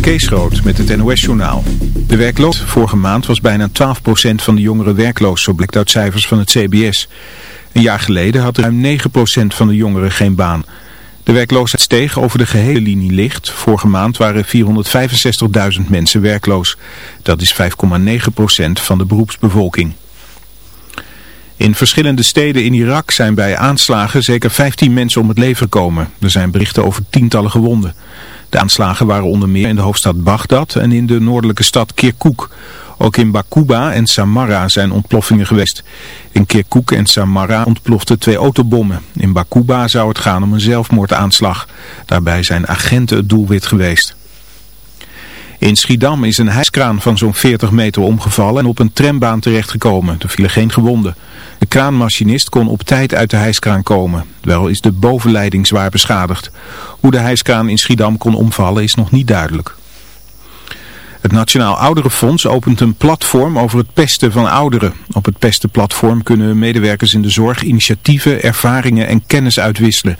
Kees Groot met het NOS-journaal. De werkloos vorige maand was bijna 12% van de jongeren werkloos, zo blijkt uit cijfers van het CBS. Een jaar geleden had ruim 9% van de jongeren geen baan. De werkloosheid steeg over de gehele linie licht. Vorige maand waren 465.000 mensen werkloos. Dat is 5,9% van de beroepsbevolking. In verschillende steden in Irak zijn bij aanslagen zeker 15 mensen om het leven gekomen. Er zijn berichten over tientallen gewonden. De aanslagen waren onder meer in de hoofdstad Bagdad en in de noordelijke stad Kirkuk. Ook in Bakuba en Samarra zijn ontploffingen geweest. In Kirkuk en Samarra ontploften twee autobommen. In Bakuba zou het gaan om een zelfmoordaanslag. Daarbij zijn agenten het doelwit geweest. In Schiedam is een hijskraan van zo'n 40 meter omgevallen en op een trambaan terechtgekomen. Er vielen geen gewonden. De kraanmachinist kon op tijd uit de hijskraan komen. Wel is de bovenleiding zwaar beschadigd. Hoe de hijskraan in Schiedam kon omvallen is nog niet duidelijk. Het Nationaal Ouderenfonds opent een platform over het pesten van ouderen. Op het pestenplatform kunnen medewerkers in de zorg initiatieven, ervaringen en kennis uitwisselen.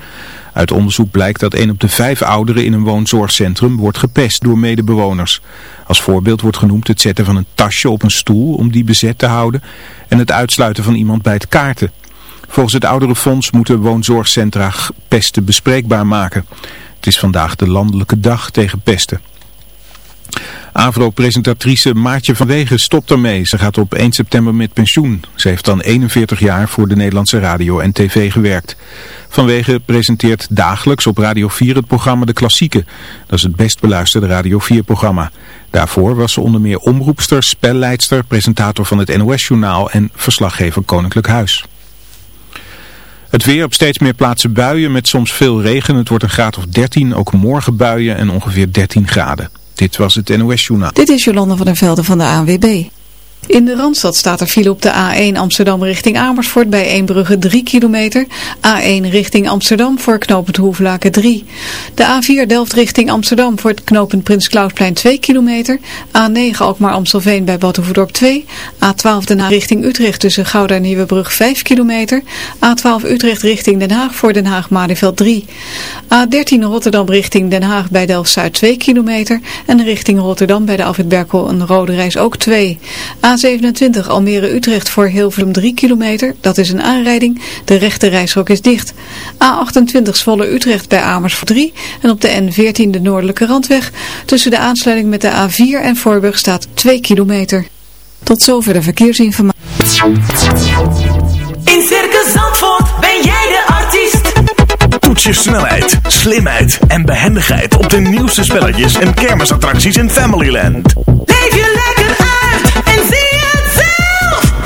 Uit onderzoek blijkt dat 1 op de 5 ouderen in een woonzorgcentrum wordt gepest door medebewoners. Als voorbeeld wordt genoemd het zetten van een tasje op een stoel om die bezet te houden en het uitsluiten van iemand bij het kaarten. Volgens het Ouderenfonds moeten woonzorgcentra pesten bespreekbaar maken. Het is vandaag de landelijke dag tegen pesten. Avro-presentatrice Maartje van Wegen stopt ermee. Ze gaat op 1 september met pensioen. Ze heeft dan 41 jaar voor de Nederlandse radio en tv gewerkt. Vanwege presenteert dagelijks op Radio 4 het programma De Klassieke. Dat is het best beluisterde Radio 4-programma. Daarvoor was ze onder meer omroepster, spelleidster, presentator van het NOS-journaal en verslaggever Koninklijk Huis. Het weer op steeds meer plaatsen buien met soms veel regen. Het wordt een graad of 13, ook morgen buien en ongeveer 13 graden. Dit was het NOS Journaal. Dit is Jolanda van der Velden van de ANWB. In de Randstad staat er file op de A1 Amsterdam richting Amersfoort bij Eembrugge 3 kilometer. A1 richting Amsterdam voor knooppunt Hoeflaken 3. De A4 Delft richting Amsterdam voor het knooppunt Prins Klausplein 2 kilometer. A9 Alkmaar Amstelveen bij Battenvoerdorp 2. A12 Den Haag richting Utrecht tussen Gouda en Nieuwebrug 5 kilometer. A12 Utrecht richting Den Haag voor Den Haag Malieveld 3. A13 Rotterdam richting Den Haag bij Delft-Zuid 2 kilometer. En richting Rotterdam bij de Alfred Berkel een rode reis ook 2. A27 Almere-Utrecht voor Hilversum 3 kilometer. Dat is een aanrijding. De rechte reishok is dicht. A28 Zwolle-Utrecht bij Amersfoort 3. En op de N14 de noordelijke randweg. Tussen de aansluiting met de A4 en Voorburg staat 2 kilometer. Tot zover de verkeersinformatie. In Circus Zandvoort ben jij de artiest. Toets je snelheid, slimheid en behendigheid op de nieuwste spelletjes en kermisattracties in Familyland. Leef je lekker uit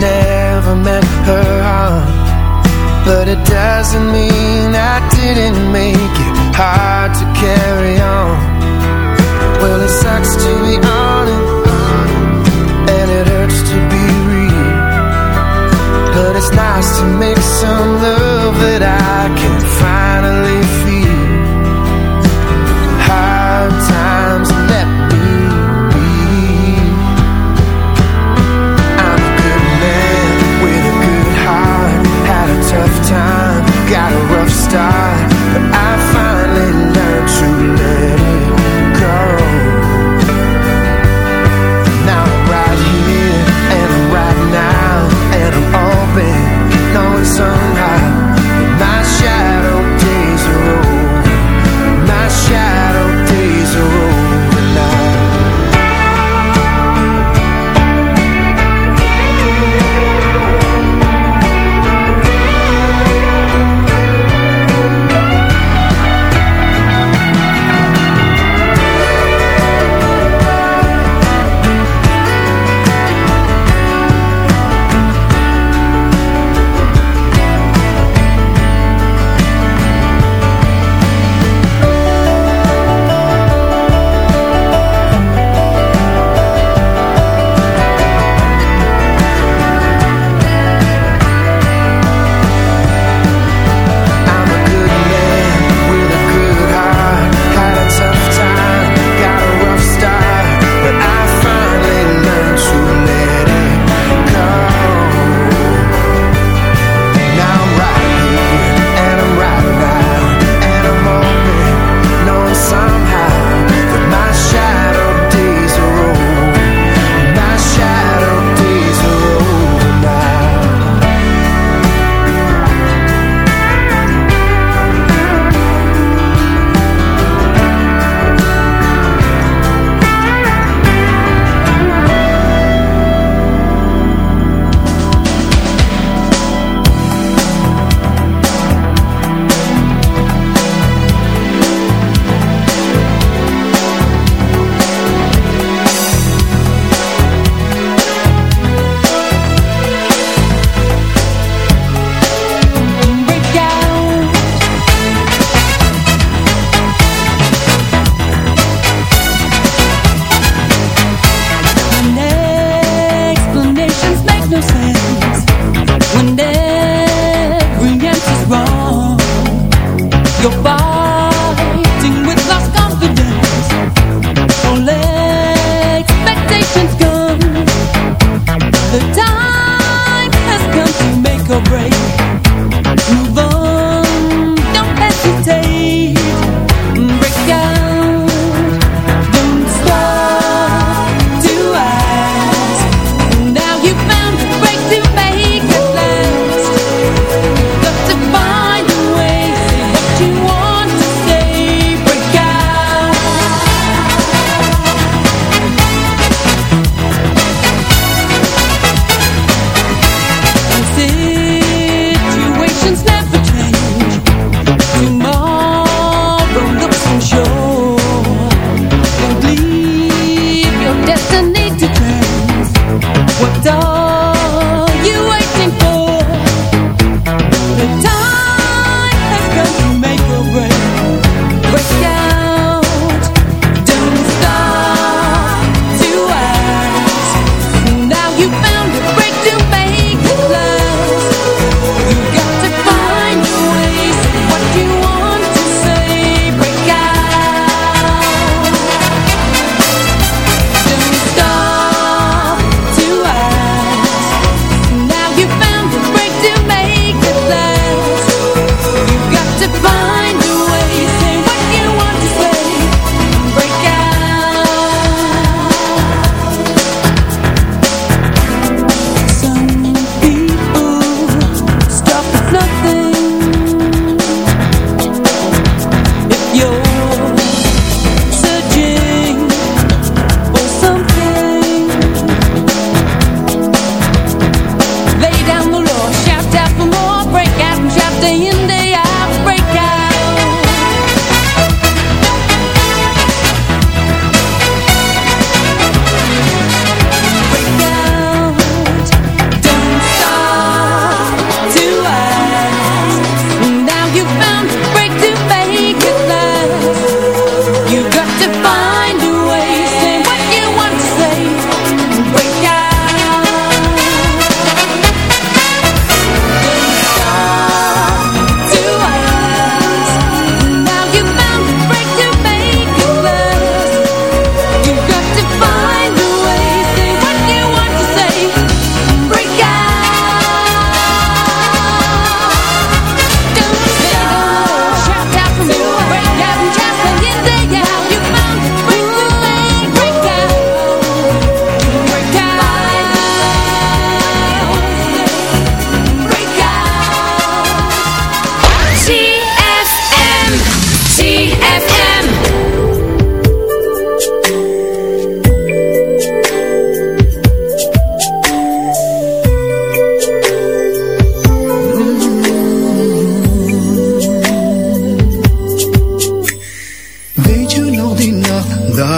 never met her arm But it doesn't mean I didn't make it. Hard to carry on. Well, it sucks to be honest And it hurts to be real. But it's nice to make some love that I can finally feel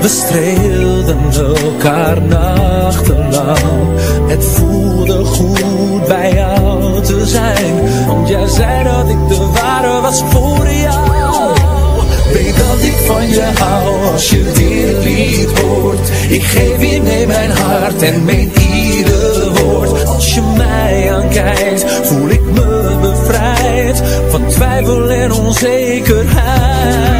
We streelden elkaar nachtenlang Het voelde goed bij jou te zijn. Want jij zei dat ik de ware was voor jou. Weet dat ik van je hou als je dit lied hoort Ik geef je mee mijn hart en meen ieder woord. Als je mij aankijkt voel ik me bevrijd Van twijfel en onzekerheid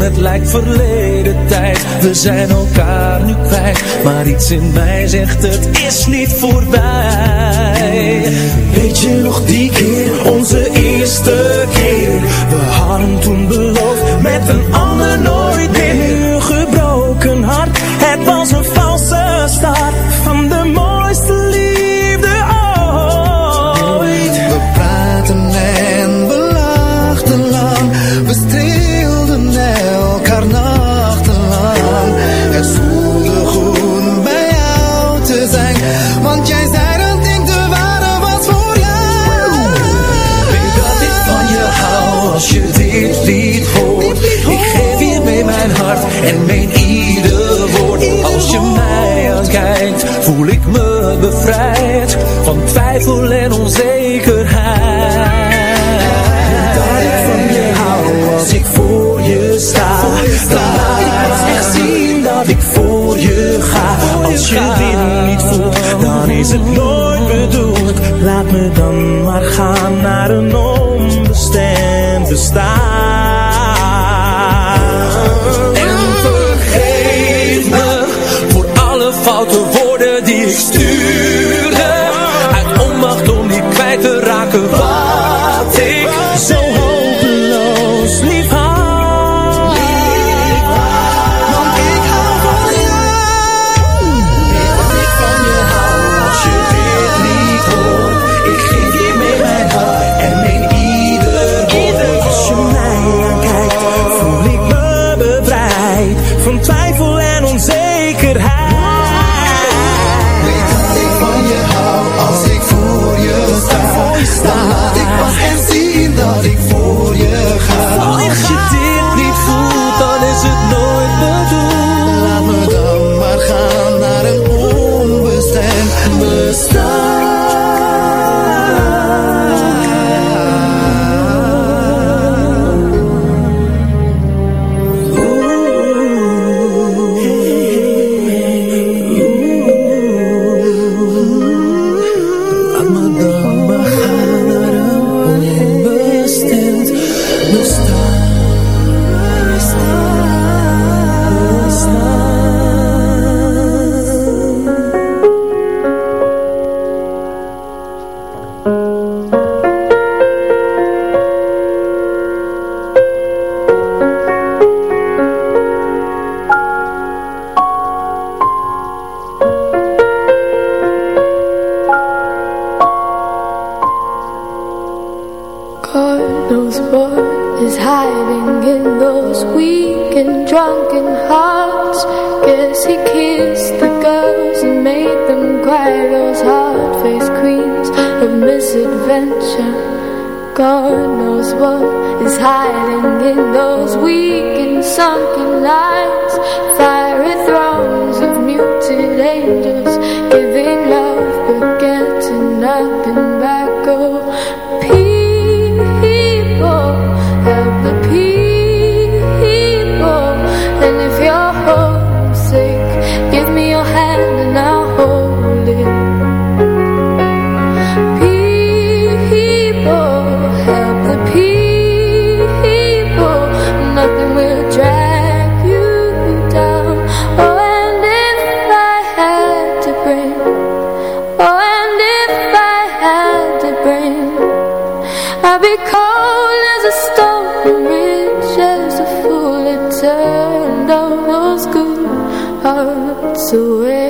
Het lijkt verleden tijd, we zijn elkaar nu kwijt Maar iets in mij zegt het is niet voorbij. Weet je nog die keer, onze eerste onbestemd bestaan to it.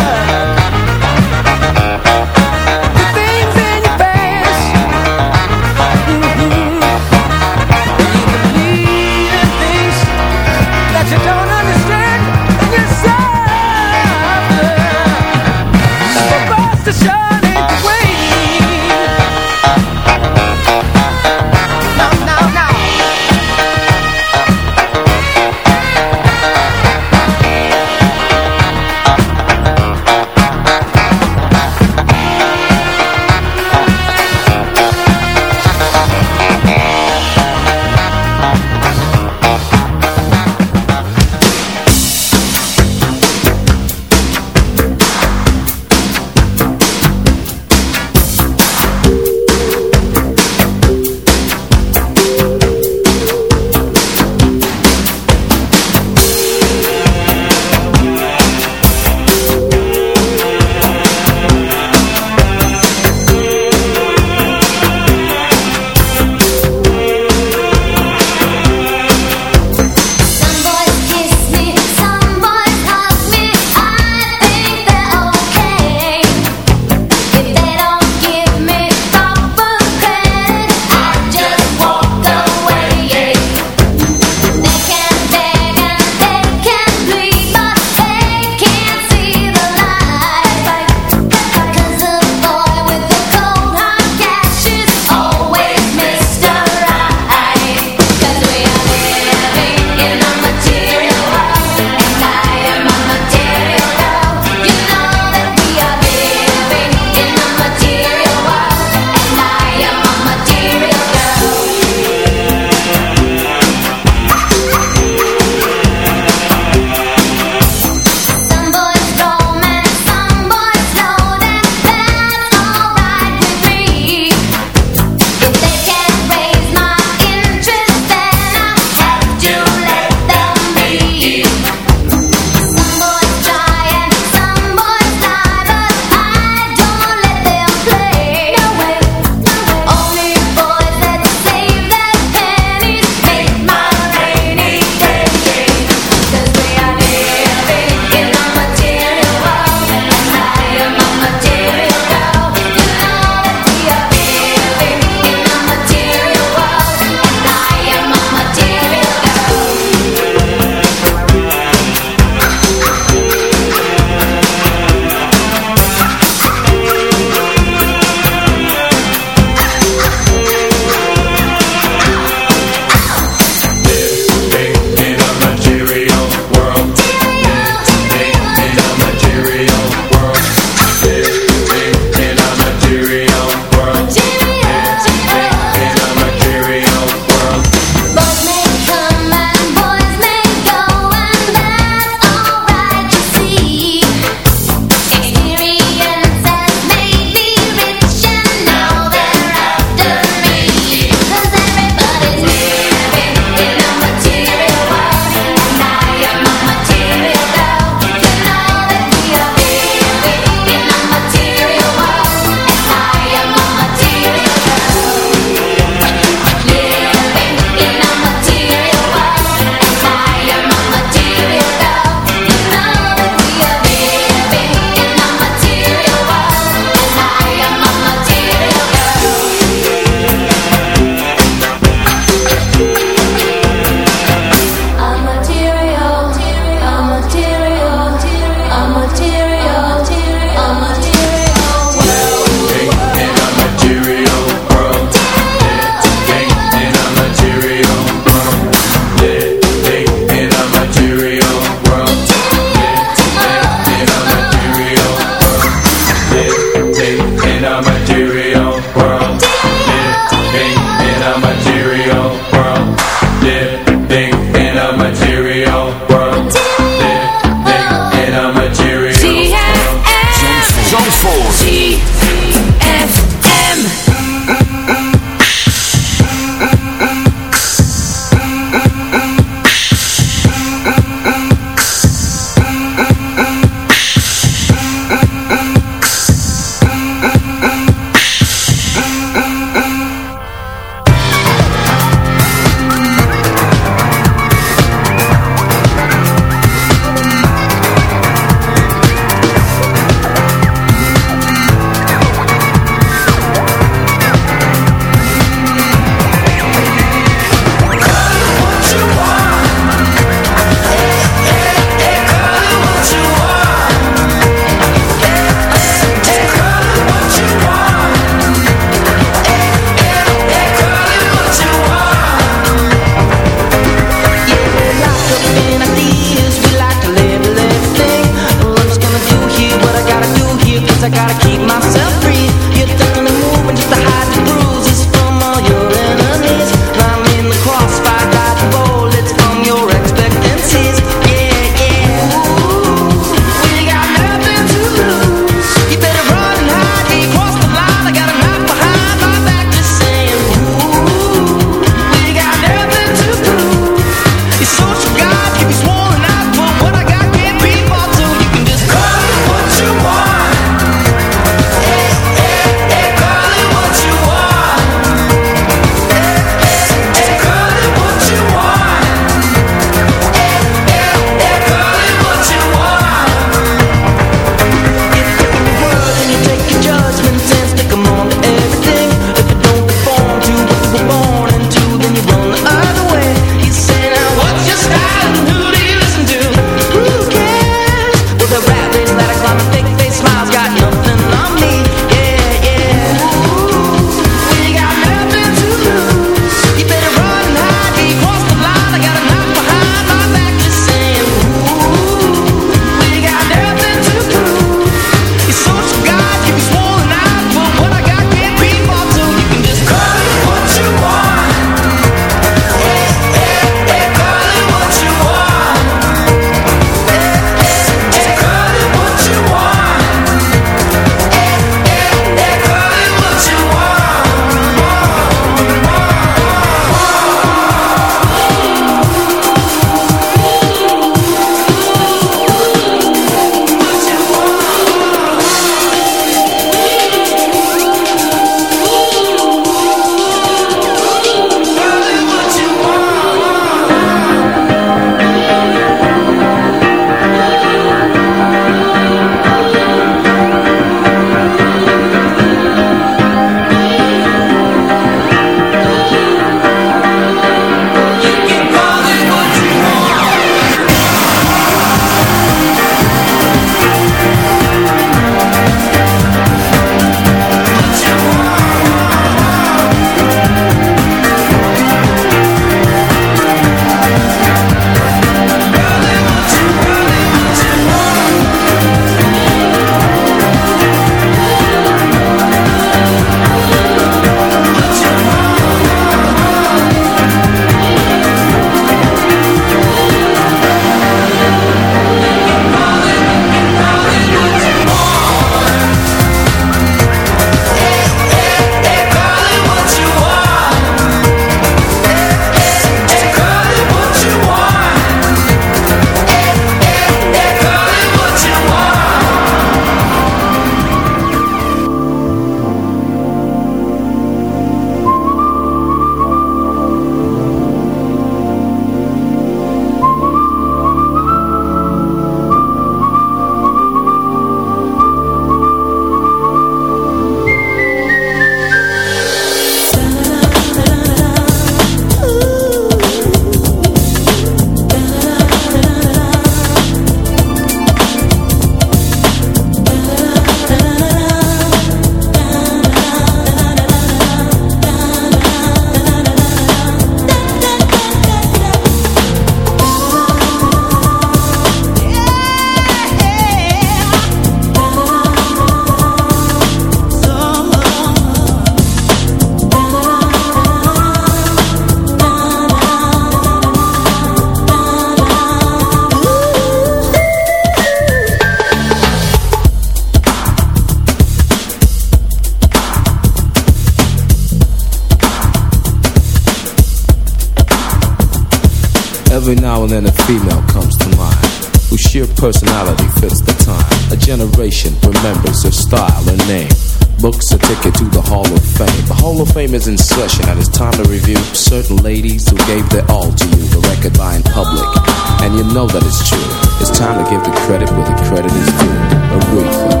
the credit where the credit is due. A real.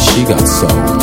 She got soul.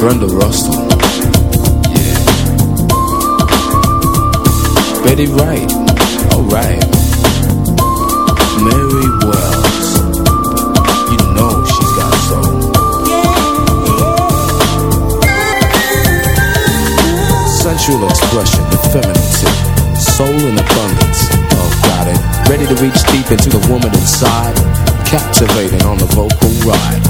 Brenda Russell. Yeah. Betty Wright. Alright. Mary Wells. You know she's got soul. Sensual expression, femininity, soul in abundance. Oh, got it. Ready to reach deep into the woman inside. Captivating on the vocal ride.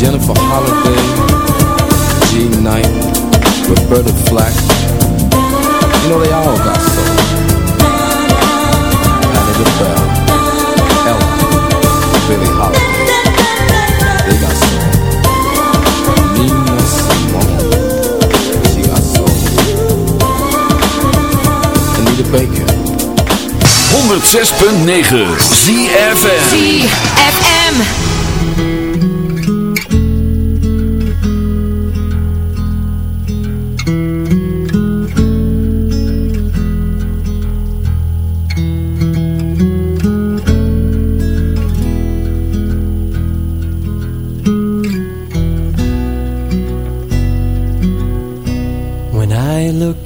Jennifer Holliday, G Knight, Roberta Flack, you know they all got soul. Patti LaBelle, Ella, Billie Holiday, they got soul. Nina Simone, she got soul. Anita Baker. 106.9 ZFM ZFM.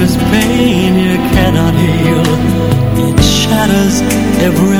Deepest pain you cannot heal. It shatters every